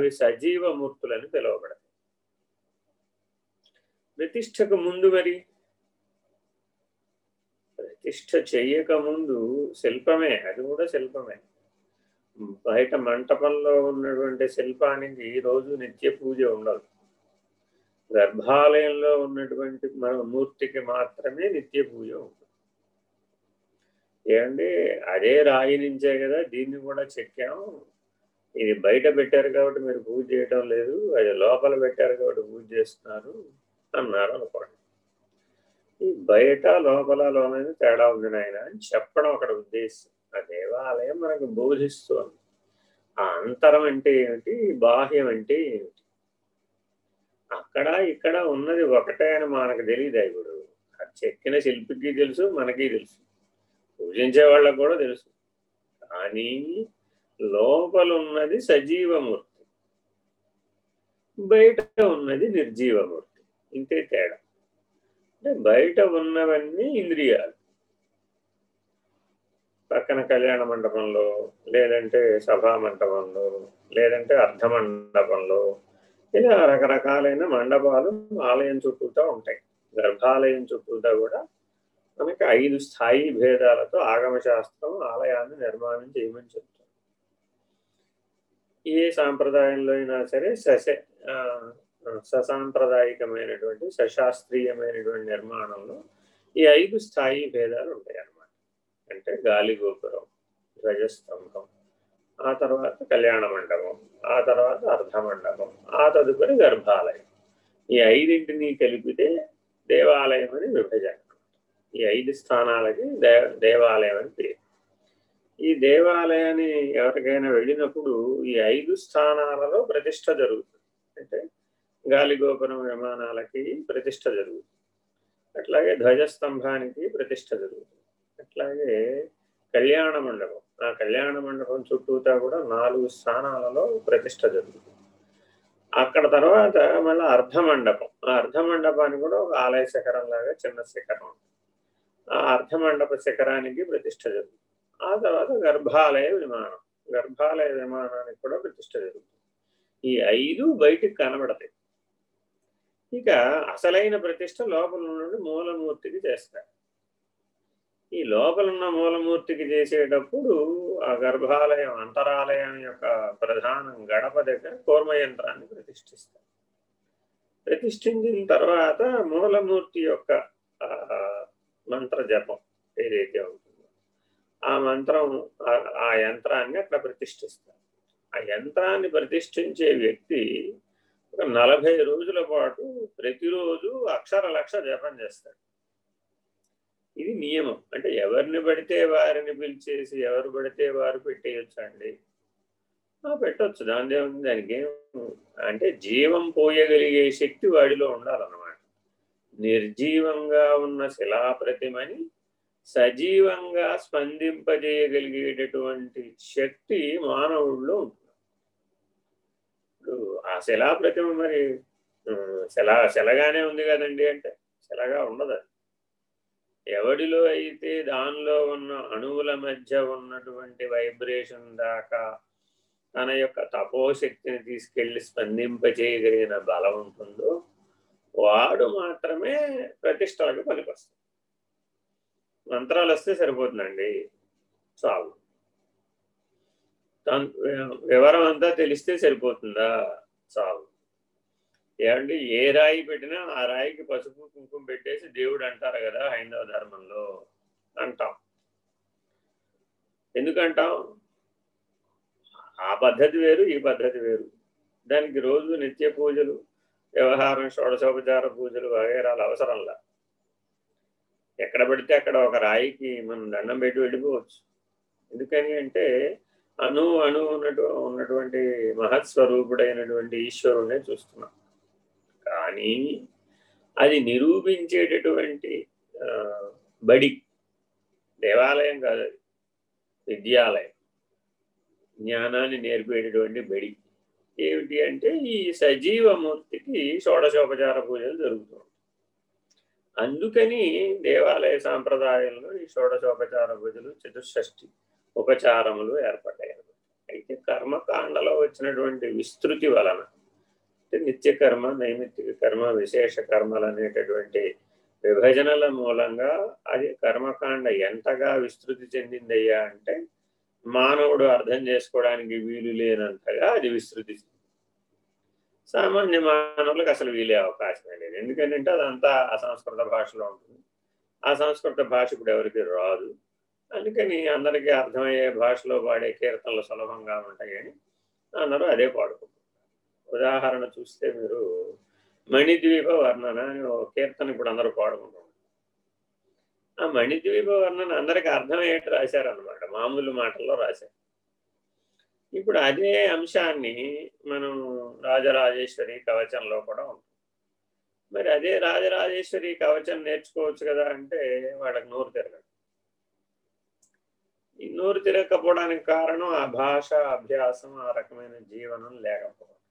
అవి సజీవ మూర్తులని పిలువబడతాయి ప్రతిష్టకు ముందు మరి ప్రతిష్ట చెయ్యక ముందు శిల్పమే అది కూడా శిల్పమే. బయట మంటపంలో ఉన్నటువంటి శిల్పానికి రోజు నిత్య పూజ ఉండదు. గర్భాలయంలో ఉన్నటువంటి మన మూర్తికి మాత్రమే నిత్య పూజ ఉంటుంది. ఏమండి అదే రాయి నుంచే కదా దీన్ని కూడా చెక్కాము. ఇది బయట పెట్టారు కాబట్టి మీరు పూజ చేయటం లేదు అది లోపల పెట్టారు కాబట్టి పూజ చేస్తున్నారు అన్నారు అనుకోండి. ఈ బయట లోపల లోనని తేడా ఉంది నాయన అని చెప్పడం అక్కడ ఉద్దేశం. ఆ దేవాలయం మనకు బోధిస్తుంది. ఆ అంతరం అంటే ఏమిటి? బాహ్యం అంటే ఏమిటి? అక్కడ ఇక్కడ ఉన్నది ఒకటే అని మనకు తెలియదు ఇప్పుడు అది చెక్కిన శిల్పికి తెలుసు మనకి తెలుసు. పూజించే వాళ్ళకు కూడా తెలుసు. కానీ లోపల ఉన్నది సజీవమూర్తి బయట ఉన్నది నిర్జీవమూర్తి. ఇంతే తేడా. అంటే బయట ఉన్నవన్నీ ఇంద్రియాలు. పక్కన కళ్యాణ మండపంలో లేదంటే సభా మండపంలో లేదంటే అర్ధ మండపంలో ఇలా రకరకాలైన మండపాలు ఆలయం చుట్టూతా ఉంటాయి. గర్భాలయం చుట్టూతా కూడా మనకి ఐదు స్థాయి భేదాలతో ఆగమ శాస్త్రం ఆలయాన్ని నిర్మాణం చేయమని చెప్తుంది. ఏ సాంప్రదాయంలో అయినా సరే సశ ససాంప్రదాయకమైనటువంటి సశాస్త్రీయమైనటువంటి నిర్మాణంలో ఈ ఐదు స్థాయి భేదాలు ఉంటాయి అన్నమాట అంటే గాలి గోపురం ధ్వజస్తంభం ఆ తర్వాత కళ్యాణ మండపం ఆ తర్వాత అర్ధ మండపం ఆ తదుపరి గర్భాలయం. ఈ ఐదింటిని కలిపితే దేవాలయం అని విభజన. ఈ ఐదు స్థానాలకి దేవాలయం అని పేరు. ఈ దేవాలయాన్ని ఎవరికైనా వెళ్ళినప్పుడు ఈ ఐదు స్థానాలలో ప్రతిష్ట జరుగుతుంది. అంటే గాలిగోపురం విమానాలకి ప్రతిష్ట జరుగుతుంది. అట్లాగే ధ్వజస్తంభానికి ప్రతిష్ట జరుగుతుంది. అట్లాగే కళ్యాణ మండపం. ఆ కళ్యాణ మండపం చుట్టూతా కూడా నాలుగు స్థానాలలో ప్రతిష్ట జరుగుతుంది. అక్కడ తర్వాత మళ్ళీ అర్ధ మండపం ఆ అర్ధమండపానికి కూడా ఒక ఆలయ శిఖరం లాగా చిన్న శిఖరం. ఆ అర్ధ మండప శిఖరానికి ప్రతిష్ట జరుగుతుంది. ఆ తర్వాత గర్భాలయ విమానం. గర్భాలయ విమానానికి కూడా ప్రతిష్ట జరుగుతుంది. ఈ ఐదు బయటికి కనబడతాయి. ఇక అసలైన ప్రతిష్ట లోపల నుండి మూలమూర్తికి చేస్తారు ఈ లోపలున్న మూలమూర్తికి చేసేటప్పుడు ఆ గర్భాలయం అంతరాలయం యొక్క ప్రధానం గడప దగ్గర కూర్మయంత్రాన్ని ప్రతిష్ఠిస్తారు. ప్రతిష్ఠించిన తర్వాత మూలమూర్తి యొక్క మంత్ర జపం ఏదైతే ఉంటుందో ఆ మంత్రం ఆ యంత్రాన్ని అక్కడ ప్రతిష్ఠిస్తారు. ఆ యంత్రాన్ని ప్రతిష్ఠించే వ్యక్తి ఒక నలభై రోజుల పాటు ప్రతిరోజు అక్షర లక్ష జపం చేస్తాడు. ఇది నియమం. అంటే ఎవరిని పడితే వారిని పిలిచేసి ఎవరు పడితే వారు పెట్టేయచ్చు అండి పెట్టచ్చు. దాని ఏముంది దానికి అంటే జీవం పోయగలిగే శక్తి వాడిలో ఉండాలన్నమాట. నిర్జీవంగా ఉన్న శిలాప్రతిమని సజీవంగా స్పందింపజేయగలిగేటటువంటి శక్తి మానవుల్లో ఉంటుంది. ఇప్పుడు ఆ శిలాప్రతిమ మరి శిలా శిలగానే ఉంది కదండి అంటే శిలగా ఉండదు అది. ఎవడిలో అయితే దానిలో ఉన్న అణువుల మధ్య ఉన్నటువంటి వైబ్రేషన్ దాకా తన యొక్క తపోశక్తిని తీసుకెళ్ళి స్పందింపజేయగలిగిన బలం ఉంటుందో వాడు మాత్రమే ప్రతిష్టలకు పనికొస్తాడు. మంత్రాలు వస్తే సరిపోతుందండి. చాలు. వివరం అంతా తెలిస్తే సరిపోతుందా? చాలు. ఏమంటే ఏ రాయి పెట్టినా ఆ రాయికి పసుపు కుంకుమ పెట్టేసి దేవుడు అంటారు కదా హైందవ ధర్మంలో. అంటాం. ఎందుకంటాం? ఆ పద్ధతి వేరు ఈ పద్ధతి వేరు. దానికి రోజు నిత్య పూజలు వ్యవహారం షోడశోపచార పూజలు వగేరాలు అవసరంలా. ఎక్కడ పడితే అక్కడ ఒక రాయికి మనం దండం పెట్టి వెళ్ళిపోవచ్చు. ఎందుకని అంటే అణు అణు ఉన్నటు ఉన్నటువంటి మహత్స్వరూపుడైనటువంటి ఈశ్వరునే చూస్తున్నాం. కానీ అది నిరూపించేటటువంటి బడి దేవాలయం కాదు అది. విద్యాలయం. జ్ఞానాన్ని నేర్పేటటువంటి బడి. ఏమిటి అంటే ఈ సజీవమూర్తికి షోడశోపచార పూజలు జరుగుతుంది అందుకని దేవాలయ సాంప్రదాయంలో ఈ షోడశోపచార పూజలు చతుషష్ఠి ఉపచారములు ఏర్పడ్డాయి అయితే కర్మకాండలో వచ్చినటువంటి విస్తృతి వలన అంటే నిత్య కర్మ నైమిత్తిక కర్మ విశేష కర్మలు అనేటటువంటి విభజనల మూలంగా అది కర్మకాండ ఎంతగా విస్తృతి చెందిందయ్యా అంటే మానవుడు అర్థం చేసుకోవడానికి వీలు లేనంతగా అది విస్తృతి సామాన్య మానవులకు అసలు వీలే అవకాశం లేదు ఎందుకంటే అదంతా అసంస్కృత భాషలో ఉంటుంది. ఆ సంస్కృత భాష ఇప్పుడు ఎవరికి రాదు. అందుకని అందరికీ అర్థమయ్యే భాషలో పాడే కీర్తనలు సులభంగా ఉంటాయని అందరూ అదే పాడుకుంటారు ఉదాహరణ చూస్తే మీరు మణిద్వీప వర్ణన అని ఓ కీర్తన ఇప్పుడు అందరూ పాడుకుంటారు ఆ మణిద్వీప వర్ణన అందరికీ అర్థమయ్యేట్టు రాశారనమాట మామూలు మాటల్లో రాశారు. ఇప్పుడు అదే అంశాన్ని మనం రాజరాజేశ్వరి కవచంలో కూడా ఉంటుంది మరి అదే రాజరాజేశ్వరి కవచం నేర్చుకోవచ్చు కదా అంటే వాళ్ళకి నోరు తిరగదు. ఈ నోరు తిరగకపోవడానికి కారణం ఆ భాష అభ్యాసం ఆ రకమైన జీవనం లేకపోవడం.